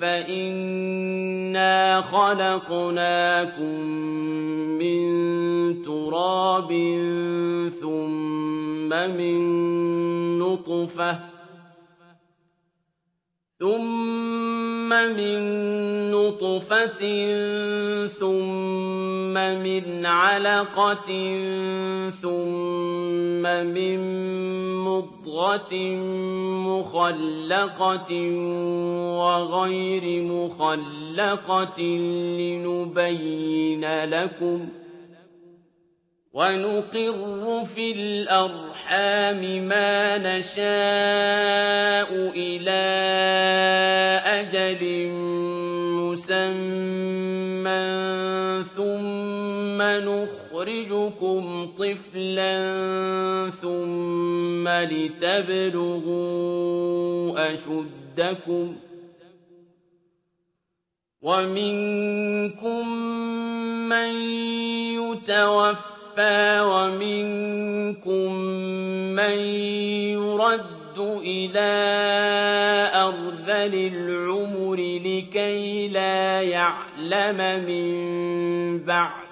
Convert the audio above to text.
فإنا خلقناكم من تراب ثم من نطفة ثم من نطفة ثم من علقة ثم من مضغة مخلقة وغير مخلقة لنبين لكم ونقر في الأرحام ما نشاء إلى أجل مسمى ثم نخرجكم طفلا ثم لتبلغوا أشدكم ومنكم من يتوفى ومنكم من يرد إلى أرذل العمر لكي لا يعلم من بعد